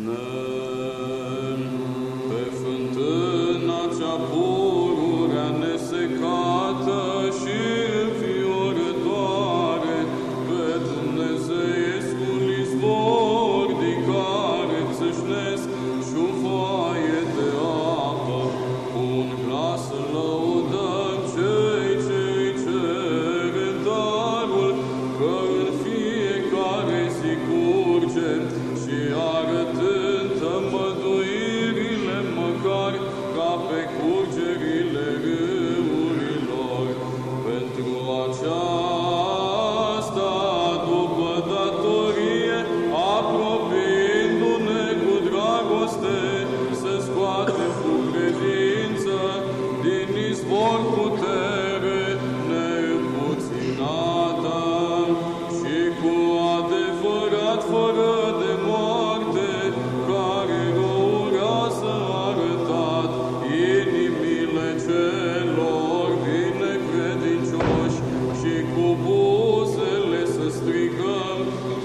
No. Lord.